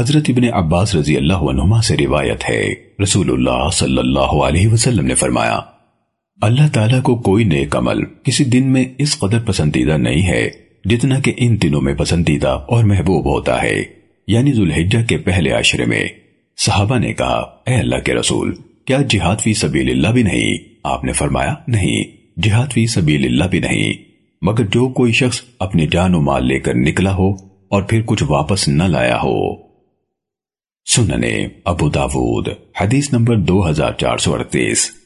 حضرت ابن عباس رضی اللہ عنہما سے روایت ہے۔ رسول اللہ صلی اللہ علیہ وسلم نے فرمایا، اللہ تعالیٰ کو کوئی نیک عمل کسی دن میں اس قدر پسندیدہ نہیں ہے جتنا کہ ان دنوں میں پسندیدہ اور محبوب ہوتا ہے۔ یعنی ذوالحجہ کے پہلے عشرے میں۔ صحابہ نے کہا، اے اللہ کے رسول، کیا جہاد فی سبیل اللہ بھی نہیں؟ آپ نے فرمایا، نہیں، جہاد فی سبیل اللہ بھی نہیں۔ مگر جو کوئی شخص اپنی جان و مال لے کر نکلا ہو اور پھر کچھ واپس نہ لایا ہو۔ سننے ابو داود حدیث نمبر دو ہزار چار سو اڑتیس۔